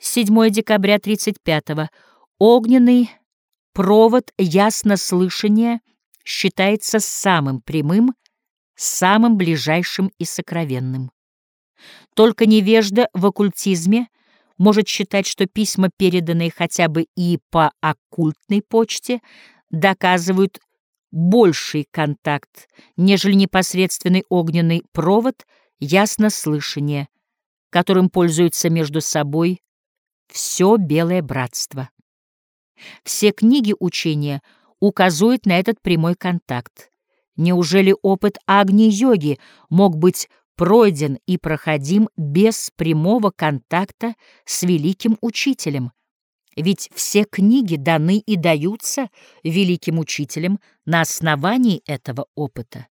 7 декабря 35 Огненный провод яснослышания считается самым прямым, самым ближайшим и сокровенным. Только невежда в оккультизме может считать, что письма, переданные хотя бы и по оккультной почте, доказывают больший контакт, нежели непосредственный огненный провод яснослышания, которым пользуются между собой все белое братство. Все книги учения указывают на этот прямой контакт. Неужели опыт Агни-йоги мог быть пройден и проходим без прямого контакта с великим учителем? Ведь все книги даны и даются великим учителям на основании этого опыта.